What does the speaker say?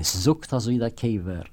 Es sucht also der Käfer,